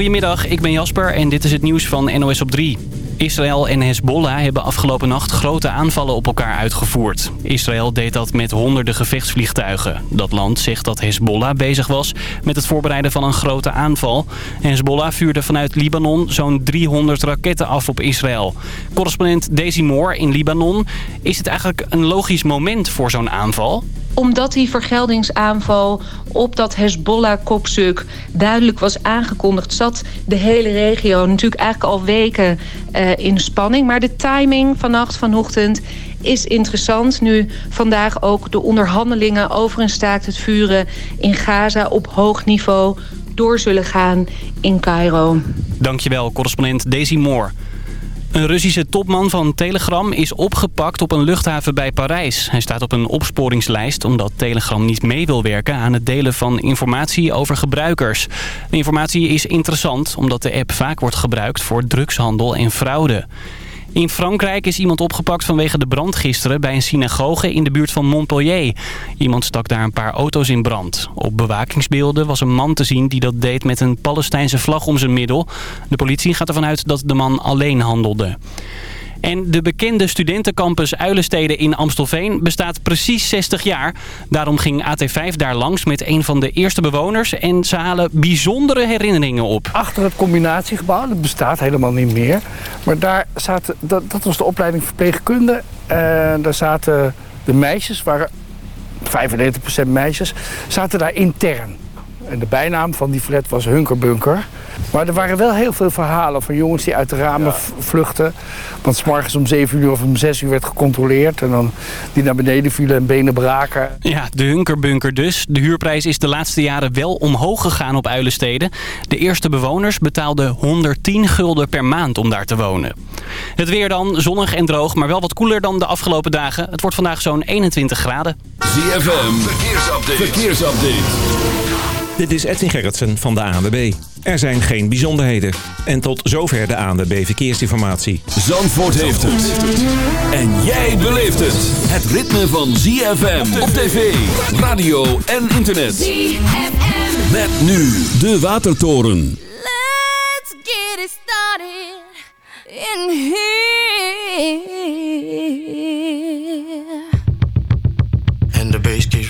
Goedemiddag, ik ben Jasper en dit is het nieuws van NOS op 3. Israël en Hezbollah hebben afgelopen nacht grote aanvallen op elkaar uitgevoerd. Israël deed dat met honderden gevechtsvliegtuigen. Dat land zegt dat Hezbollah bezig was met het voorbereiden van een grote aanval. Hezbollah vuurde vanuit Libanon zo'n 300 raketten af op Israël. Correspondent Daisy Moore in Libanon. Is het eigenlijk een logisch moment voor zo'n aanval? Omdat die vergeldingsaanval op dat Hezbollah-kopstuk duidelijk was aangekondigd... zat de hele regio natuurlijk eigenlijk al weken uh, in spanning. Maar de timing vannacht, vanochtend, is interessant. Nu vandaag ook de onderhandelingen over een staakt het vuren in Gaza op hoog niveau door zullen gaan in Cairo. Dankjewel, correspondent Daisy Moore. Een Russische topman van Telegram is opgepakt op een luchthaven bij Parijs. Hij staat op een opsporingslijst omdat Telegram niet mee wil werken aan het delen van informatie over gebruikers. De informatie is interessant omdat de app vaak wordt gebruikt voor drugshandel en fraude. In Frankrijk is iemand opgepakt vanwege de brand gisteren bij een synagoge in de buurt van Montpellier. Iemand stak daar een paar auto's in brand. Op bewakingsbeelden was een man te zien die dat deed met een Palestijnse vlag om zijn middel. De politie gaat ervan uit dat de man alleen handelde. En de bekende studentencampus Uilensteden in Amstelveen bestaat precies 60 jaar. Daarom ging AT5 daar langs met een van de eerste bewoners. En ze halen bijzondere herinneringen op. Achter het combinatiegebouw, dat bestaat helemaal niet meer. Maar daar zaten, dat, dat was de opleiding verpleegkunde. En daar zaten de meisjes, waren 95% meisjes, zaten daar intern. En de bijnaam van die flat was Hunkerbunker. Maar er waren wel heel veel verhalen van jongens die uit de ramen vluchten. Want s morgens om 7 uur of om 6 uur werd gecontroleerd. En dan die naar beneden vielen en benen braken. Ja, de Hunkerbunker dus. De huurprijs is de laatste jaren wel omhoog gegaan op Uilensteden. De eerste bewoners betaalden 110 gulden per maand om daar te wonen. Het weer dan, zonnig en droog, maar wel wat koeler dan de afgelopen dagen. Het wordt vandaag zo'n 21 graden. ZFM, verkeersupdate. verkeersupdate. Dit is Edwin Gerritsen van de ANWB. Er zijn geen bijzonderheden. En tot zover de ANWB Verkeersinformatie. Zandvoort heeft het. En jij beleeft het. Het ritme van ZFM op tv, radio en internet. ZFM. Met nu de Watertoren. Let's get it started in here. And the bass keeps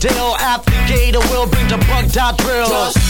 deal. Applicator will bring the bug dot drills. Just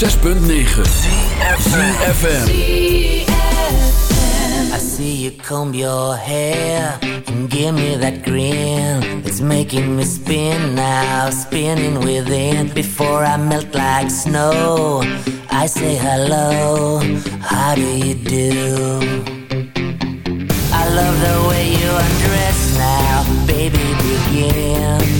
106.9 FM. I see you comb your hair and give me that grin. It's making me spin now, spinning within. Before I melt like snow, I say hello. How do you do? I love the way you undress now, baby. Begin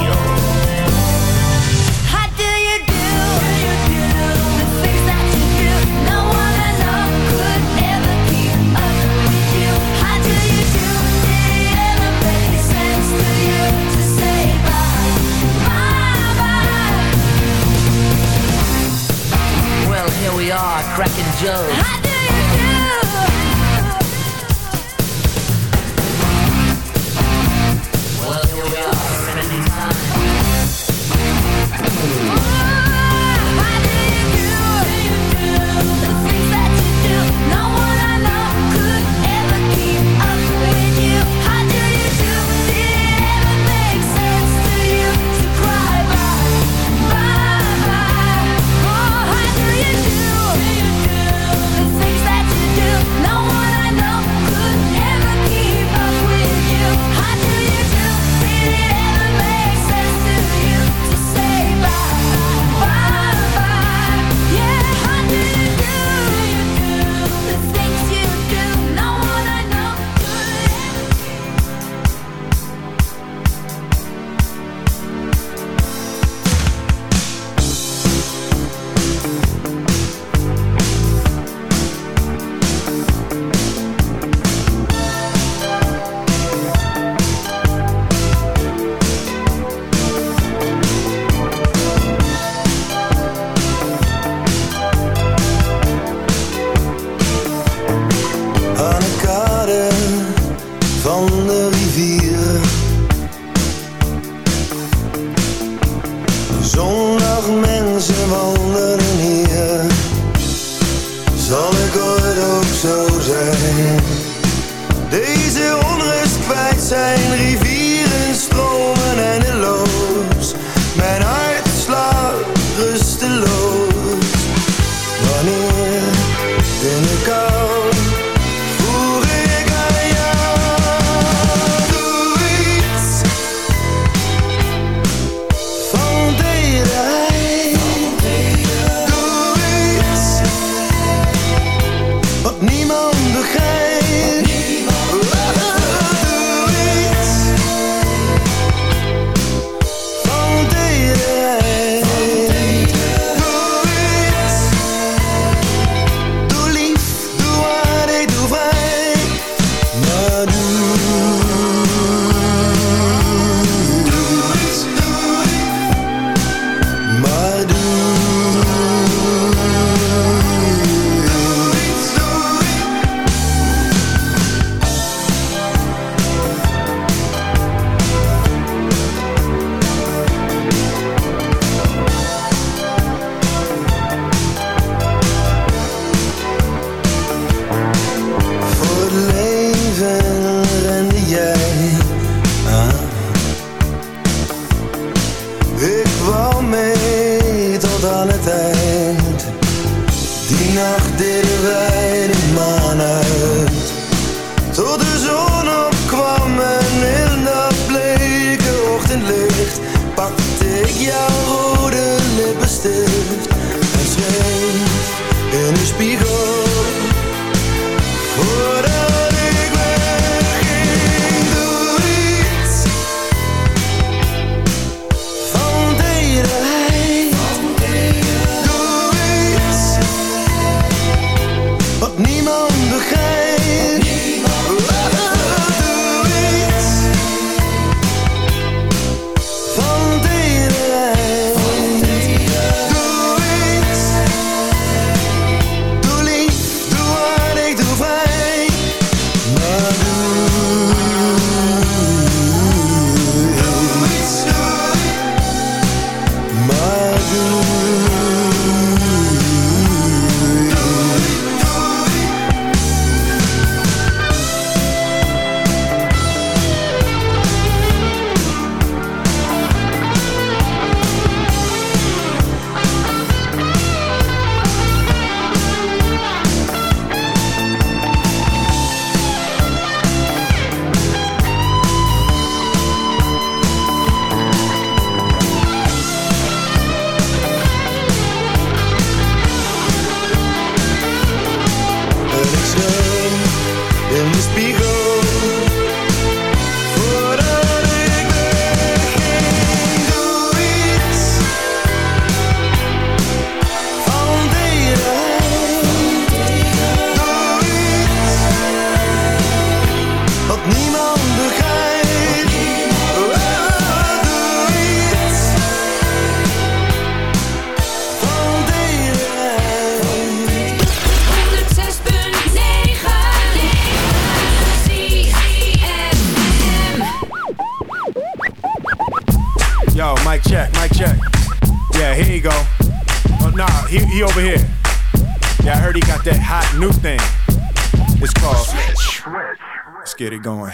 It going.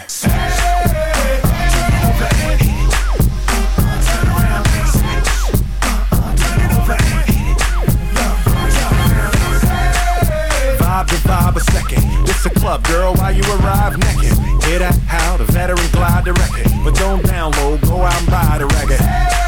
Vibe a second. This a club, girl, while you arrive naked. Hear that? How the veteran glide the record. But don't download, go out and buy the record.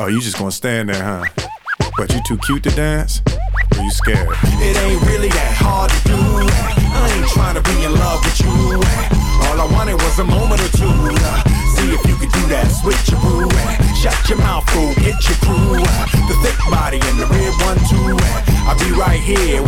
Oh, you just gonna stand there, huh? But you too cute to dance? Or you scared? It ain't really that hard to do. I ain't trying to be in love with you. All I wanted was a moment or two. See if you could do that switcheroo. Shut your mouth, fool, get your crew. The thick body and the red one too. I'll be right here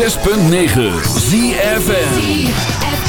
106.9 ZFM.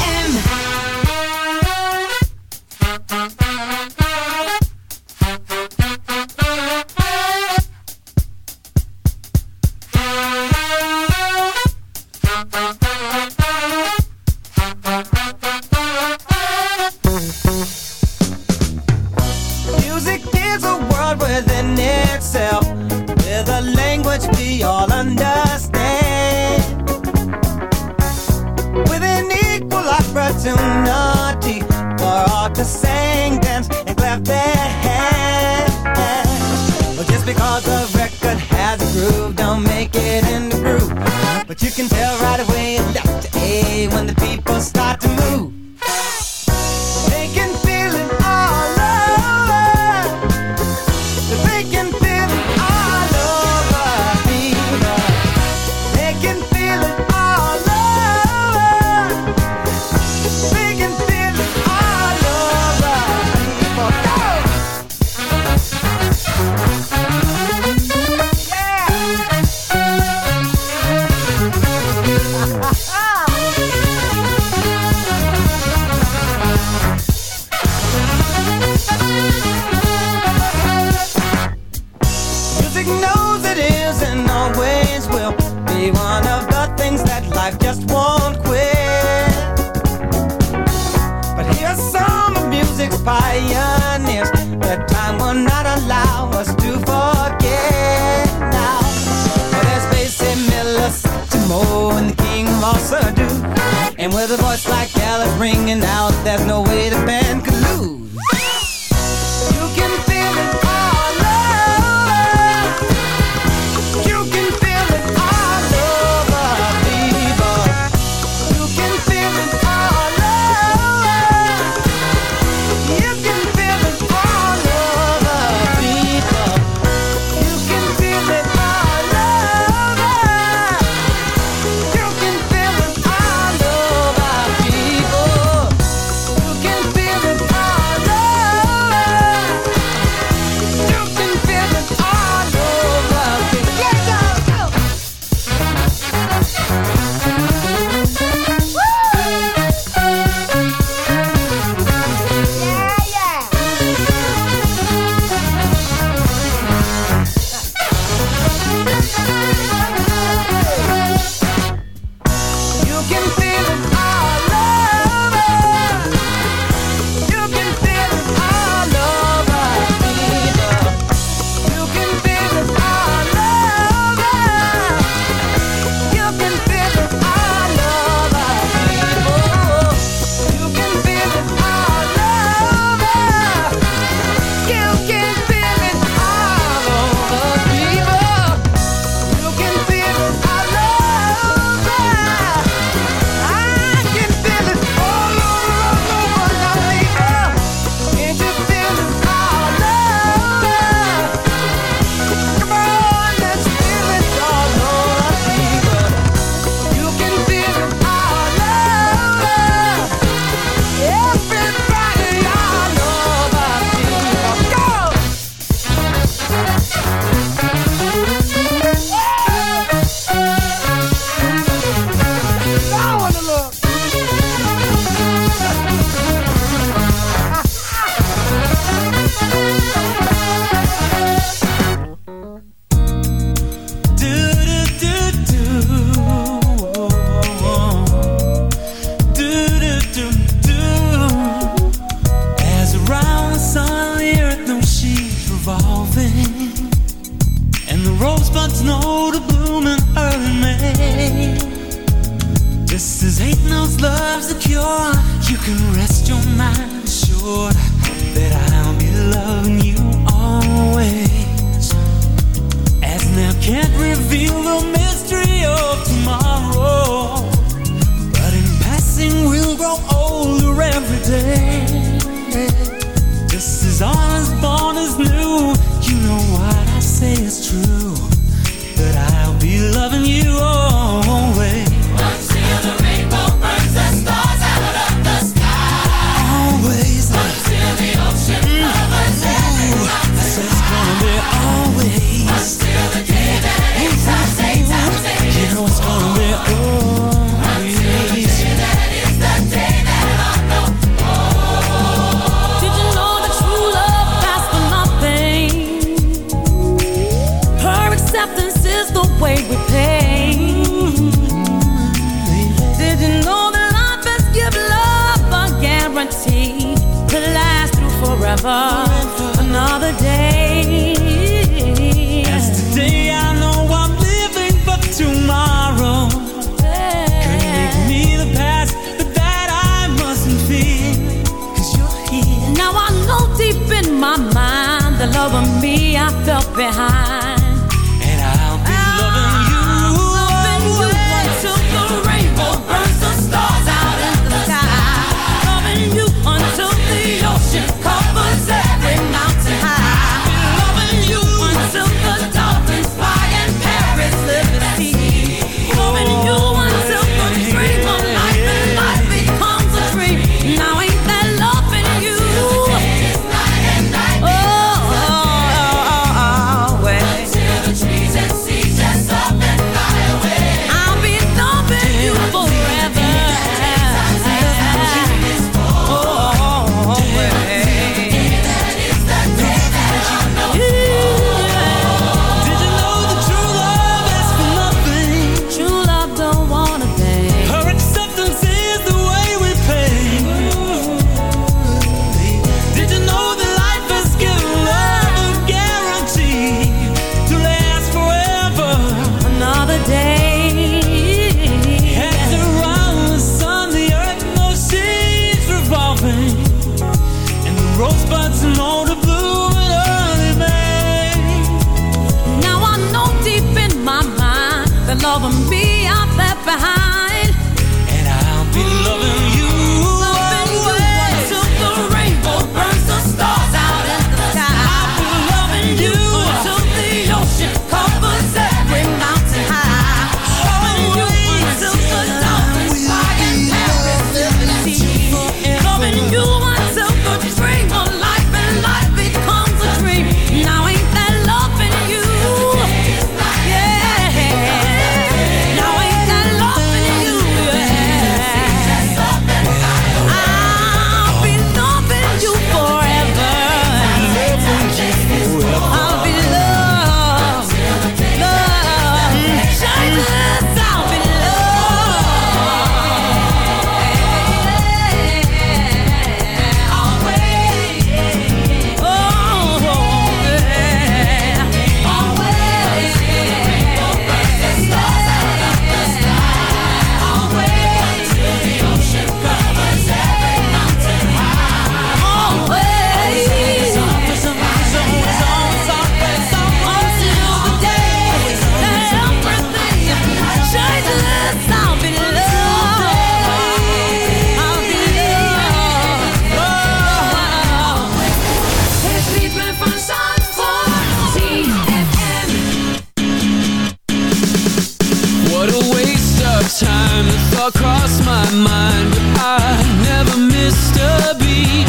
my mind But I never missed a beat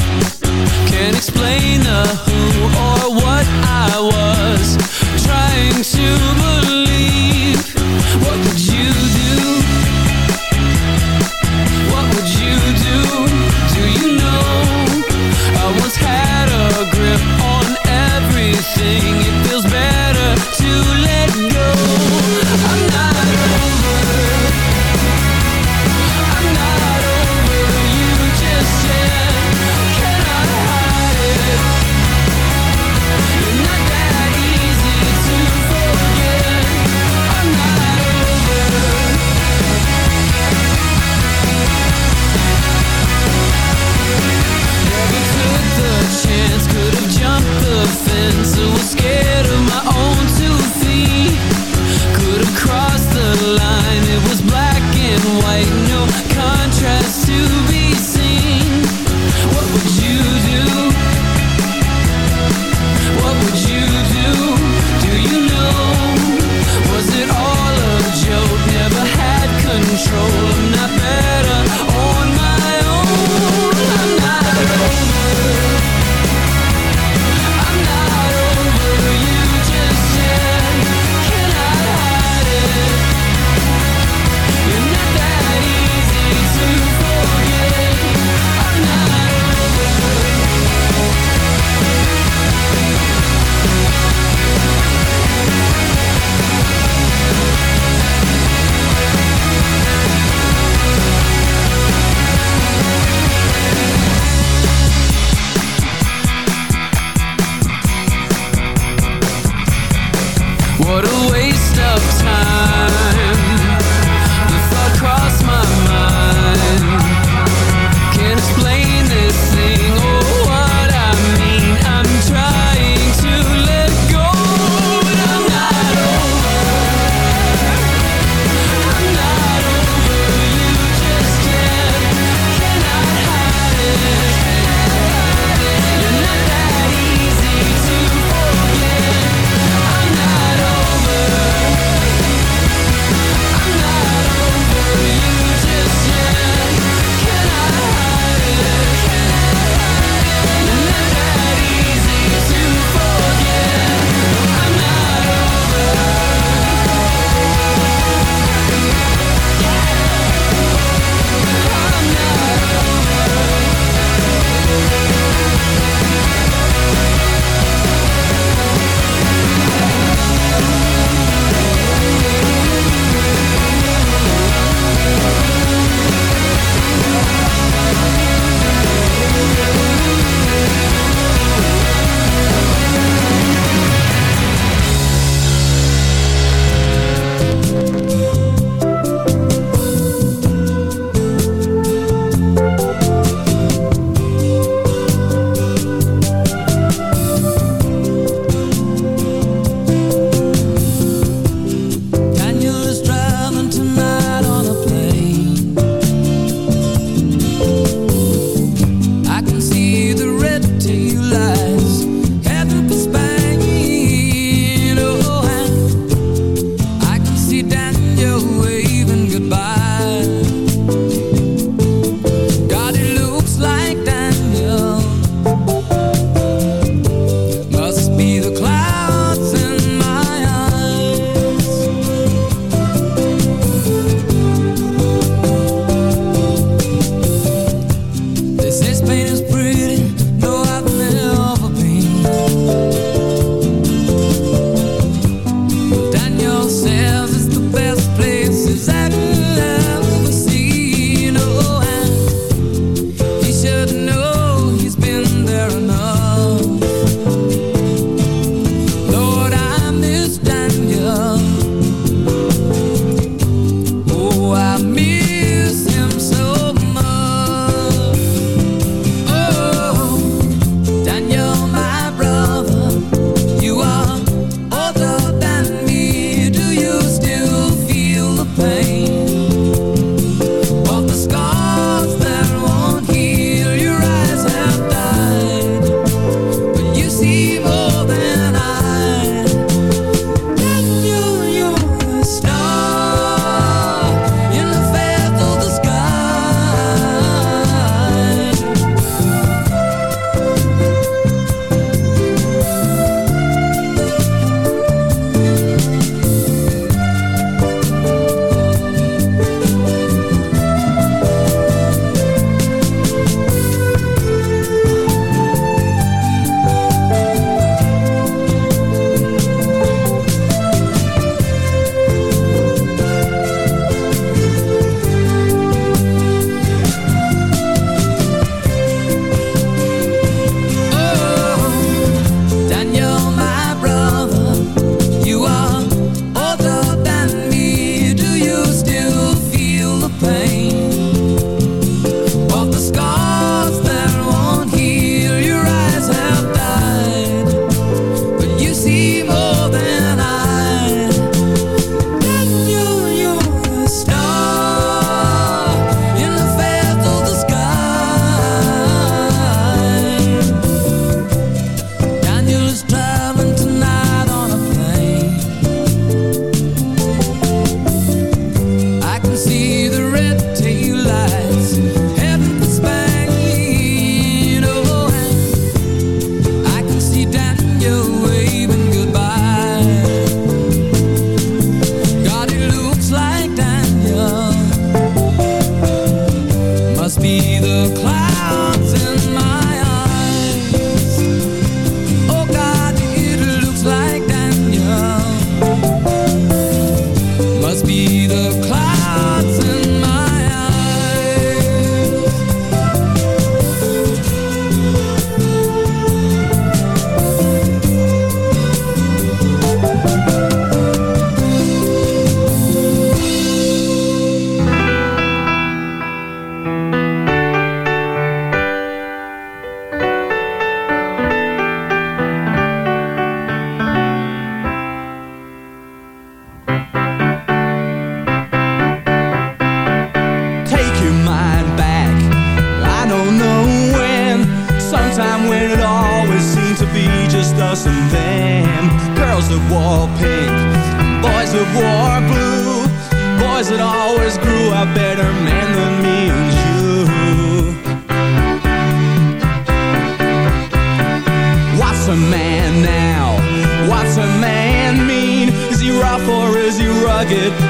Can't explain the who or what I was Trying to believe What you do? What would you do? Do you know? I once had a grip on everything It feels better to What a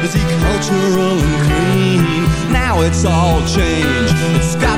is he cultural and clean? Now it's all changed. It's got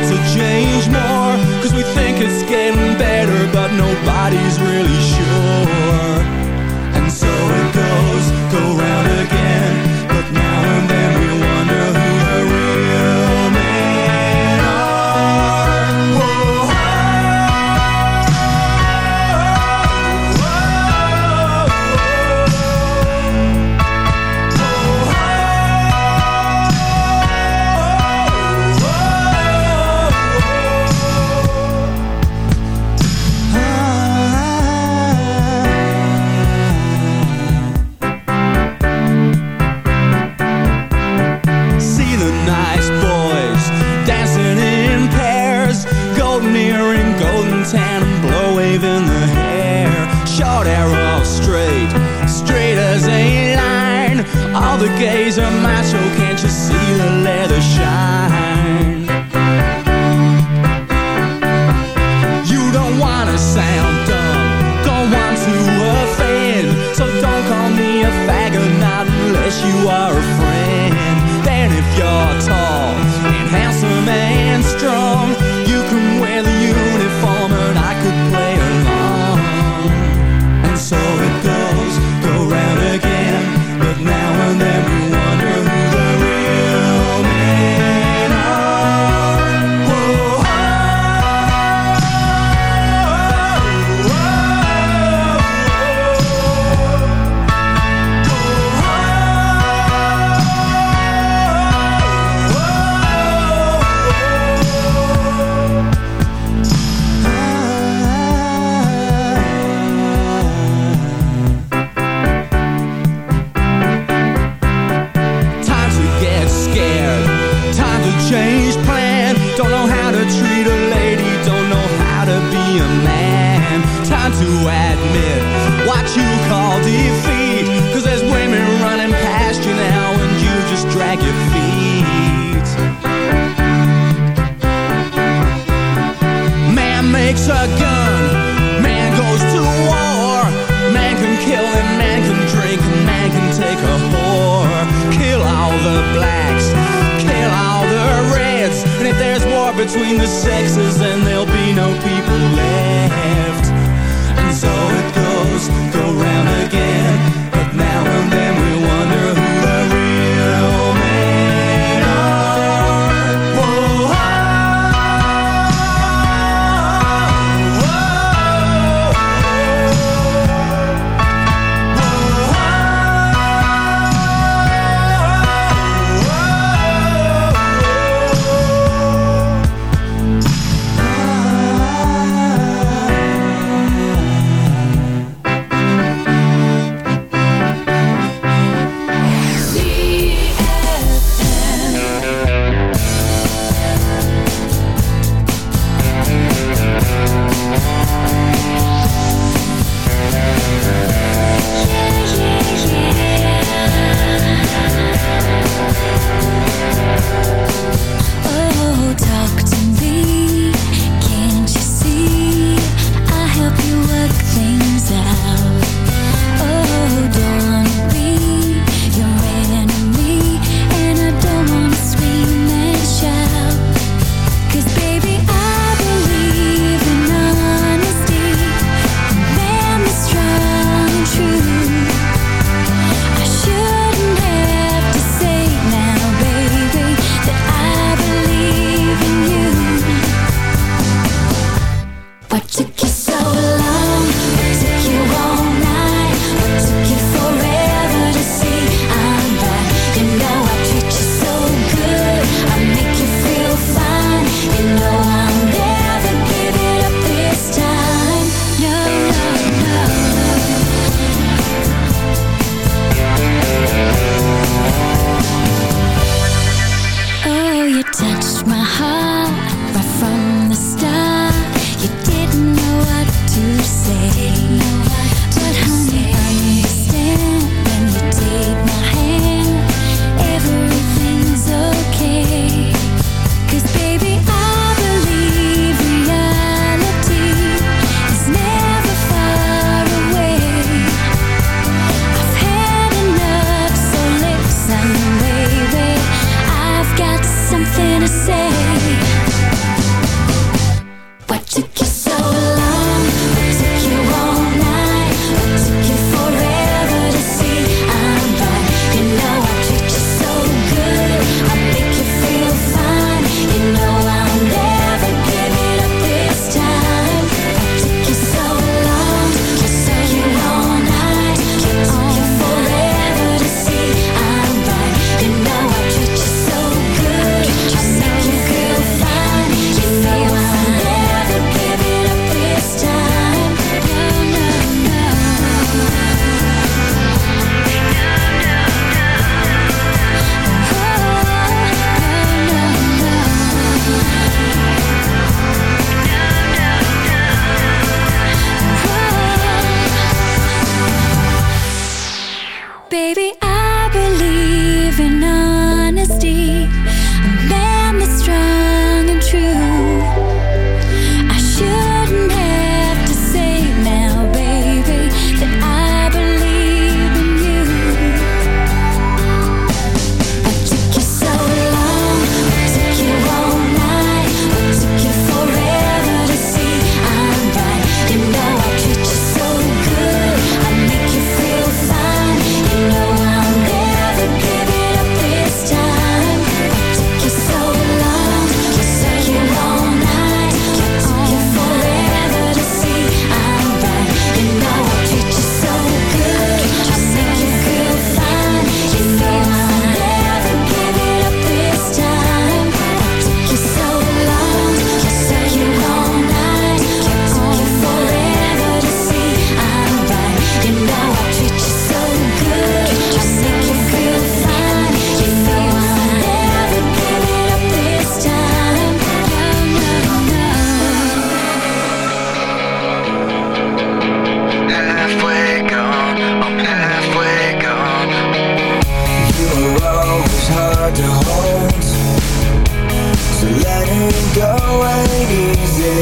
ain't going easy.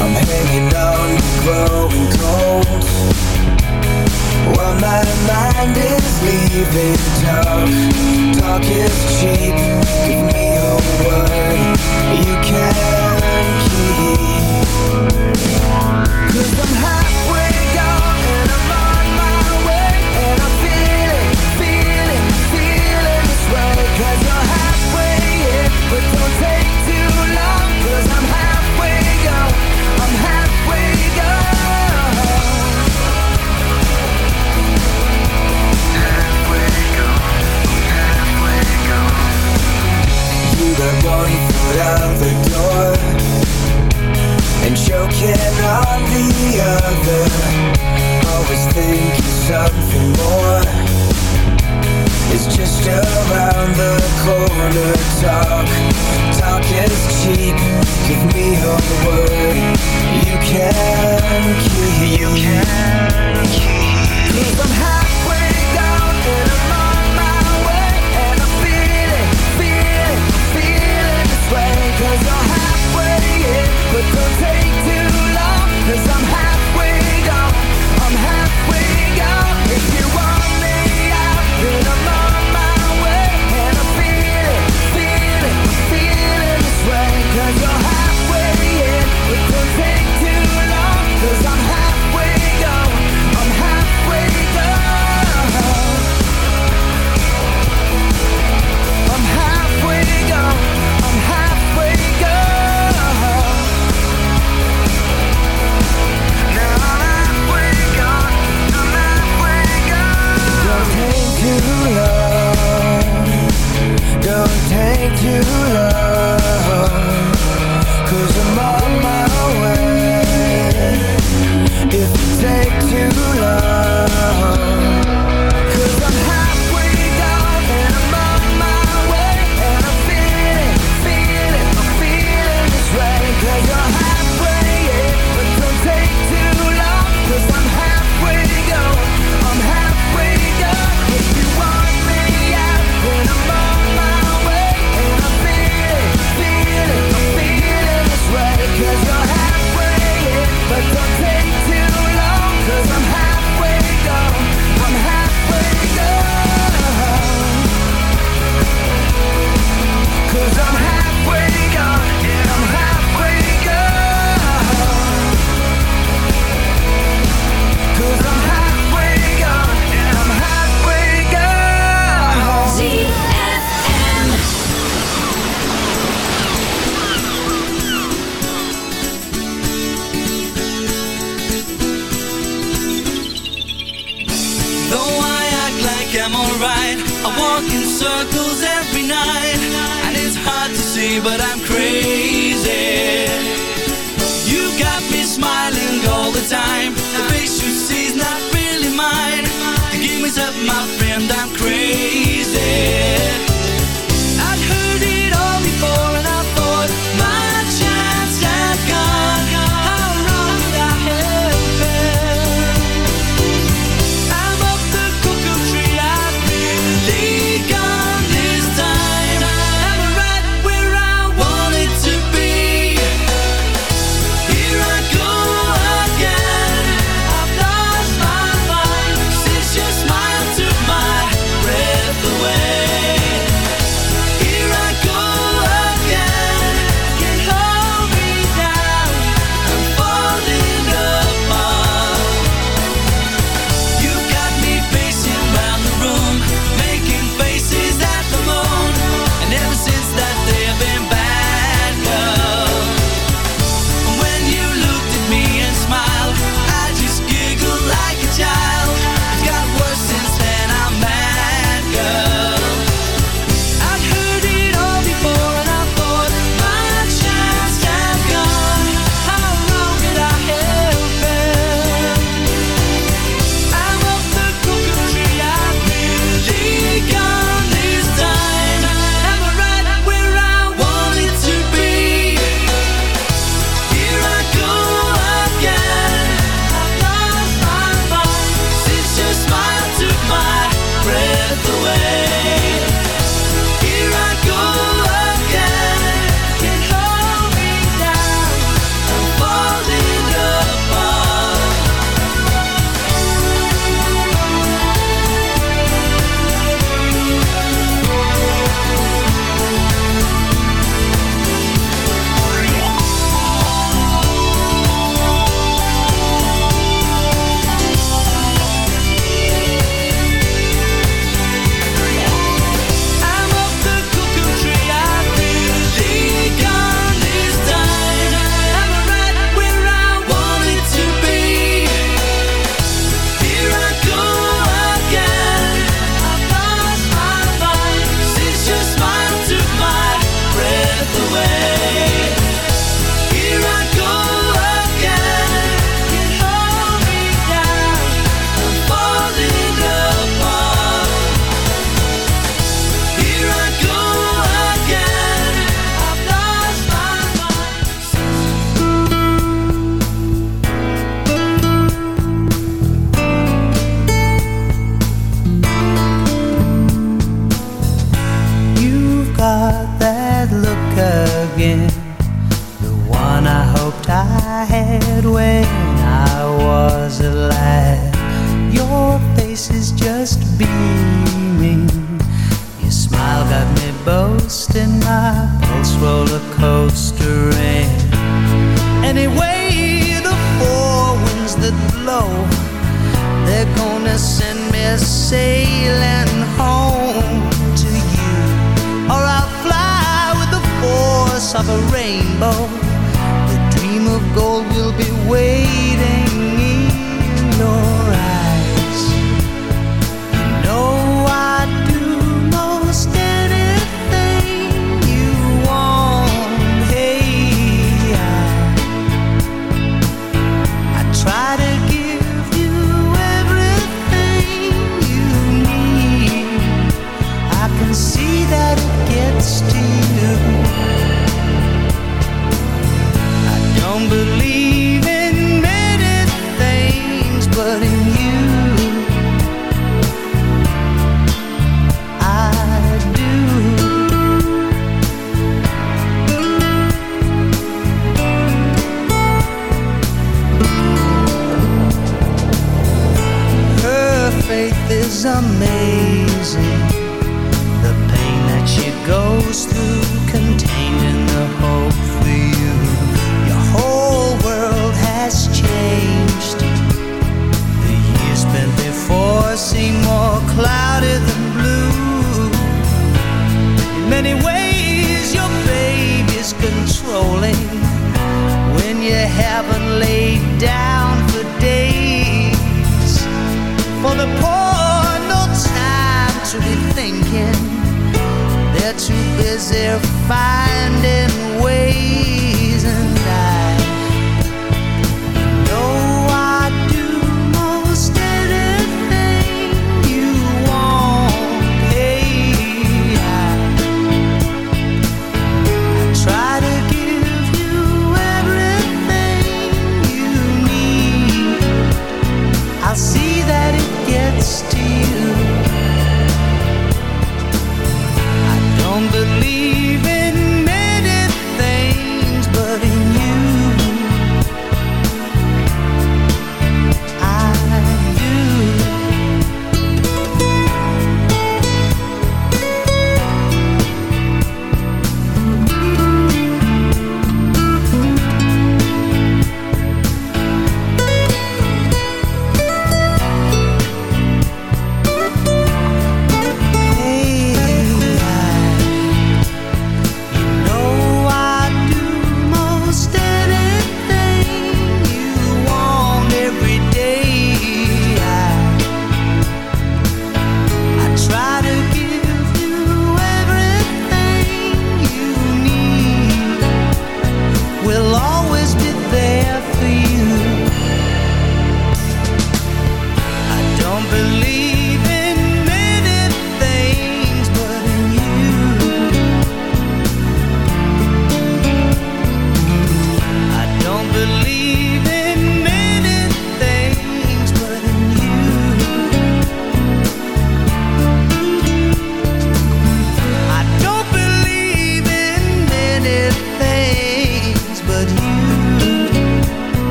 I'm hanging on growing cold. While my mind is leaving talk Talk is cheap, give me a word. You can keep. Cause I'm halfway the one foot out the door And choking on the other. Always thinking something more. It's just around the corner Talk, talk is cheap. Give me a word. You can keep. You can keep. Cause Cause I'm halfway in, but don't take